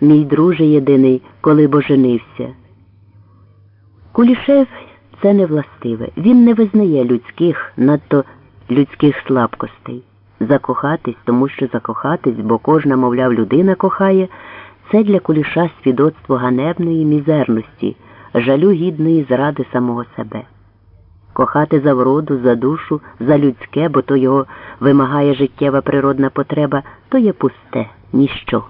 мій друже єдиний, коли боженився. Кулішев це не властиве. Він не визнає людських, надто людських слабкостей. Закохатись, тому що закохатись, бо кожна, мовляв, людина кохає, це для куліша свідоцтво ганебної мізерності, жалю гідної зради самого себе. Кохати за вроду, за душу, за людське, бо то його вимагає життєва природна потреба, то є пусте, ніщо.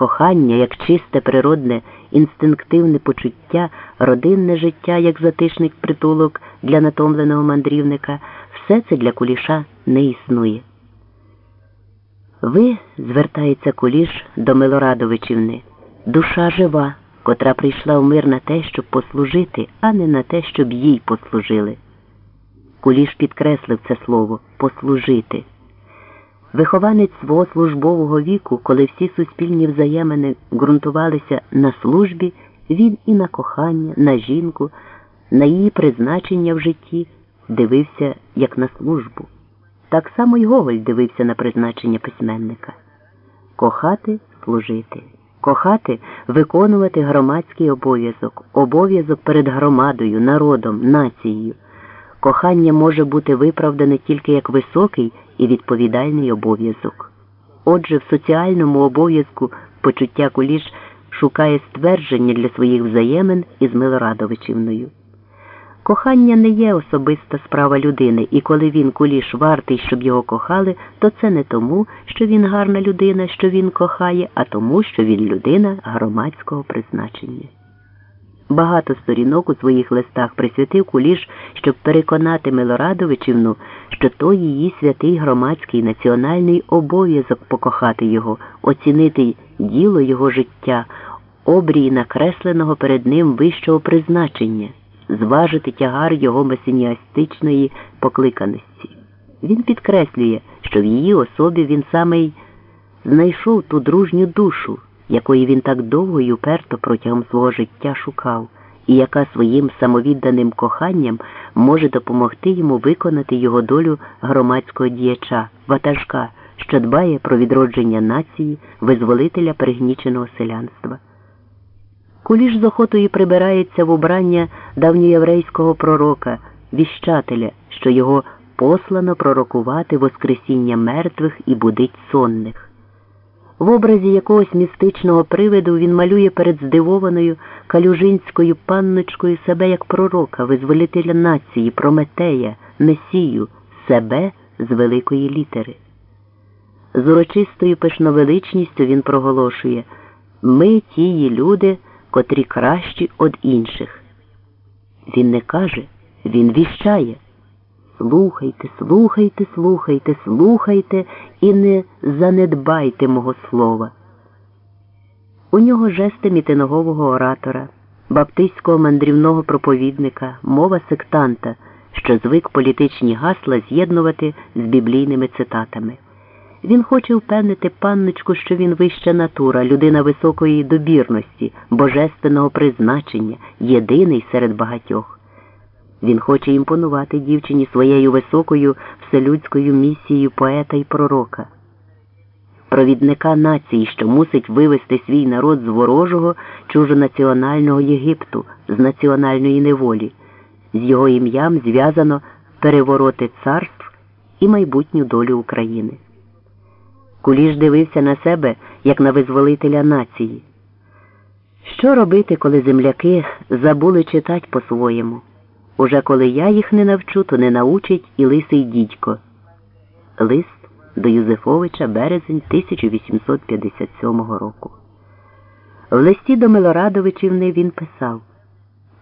Кохання, як чисте, природне, інстинктивне почуття, родинне життя, як затишний притулок для натомленого мандрівника, все це для куліша не існує. Ви, звертається куліш до Милорадовичівни, душа жива, котра прийшла в мир на те, щоб послужити, а не на те, щоб їй послужили. Куліш підкреслив це слово послужити. Вихованець свого службового віку, коли всі суспільні взаємини ґрунтувалися на службі, він і на кохання, на жінку, на її призначення в житті дивився як на службу. Так само й Гоголь дивився на призначення письменника кохати служити, кохати виконувати громадський обов'язок, обов'язок перед громадою, народом, нацією. Кохання може бути виправдане тільки як високий і відповідальний обов'язок. Отже, в соціальному обов'язку почуття куліш шукає ствердження для своїх взаємин із Милорадовичівною. Кохання не є особиста справа людини, і коли він куліш вартий, щоб його кохали, то це не тому, що він гарна людина, що він кохає, а тому, що він людина громадського призначення. Багато сторінок у своїх листах присвятив куліш, щоб переконати Милорадовичівну, що то її святий громадський національний обов'язок покохати його, оцінити діло його життя, обрій накресленого перед ним вищого призначення зважити тягар його месеніастичної покликаності. Він підкреслює, що в її особі він саме знайшов ту дружню душу, якої він так довго й уперто протягом свого життя шукав, і яка своїм самовідданим коханням може допомогти йому виконати його долю громадського діяча, ватажка, що дбає про відродження нації, визволителя пригніченого селянства. Куліш з охотою прибирається в убрання давньоєврейського пророка, віщателя, що його послано пророкувати Воскресіння мертвих і будить сонних. В образі якогось містичного привиду він малює перед здивованою калюжинською панночкою себе як пророка, визволителя нації, Прометея, Месію, себе з великої літери. З урочистою пишновеличністю він проголошує Ми тії люди котрі кращі од інших. Він не каже, він віщає. Слухайте, слухайте, слухайте, слухайте і не занедбайте мого слова. У нього жести мітиногового оратора, баптистського мандрівного проповідника, мова сектанта, що звик політичні гасла з'єднувати з біблійними цитатами. Він хоче впевнити панночку, що він вища натура, людина високої добірності, божественного призначення, єдиний серед багатьох. Він хоче імпонувати дівчині своєю високою вселюдською місією поета і пророка, провідника нації, що мусить вивести свій народ з ворожого чужонаціонального Єгипту, з національної неволі. З його ім'ям зв'язано перевороти царств і майбутню долю України. Куліш дивився на себе, як на визволителя нації. Що робити, коли земляки забули читати по-своєму? Уже коли я їх не навчу, то не научить і лисий дідько. Лист до Юзефовича березень 1857 року. В листі до Милорадовичівни він писав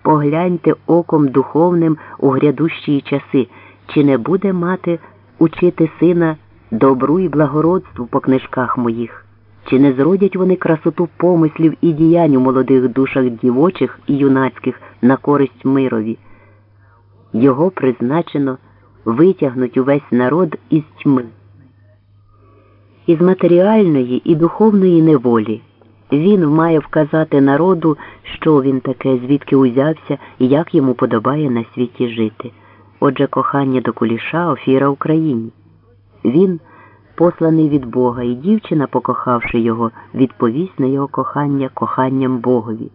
Погляньте оком духовним у грядущі часи, чи не буде мати учити сина добру і благородству по книжках моїх, чи не зродять вони красоту помислів і діянь у молодих душах дівочих і юнацьких на користь мирові. Його призначено витягнуть увесь народ із тьми. Із матеріальної і духовної неволі він має вказати народу, що він таке, звідки узявся і як йому подобає на світі жити. Отже, кохання до куліша офіра Україні. Він посланий від Бога, і дівчина, покохавши його, відповість на його кохання коханням Богові.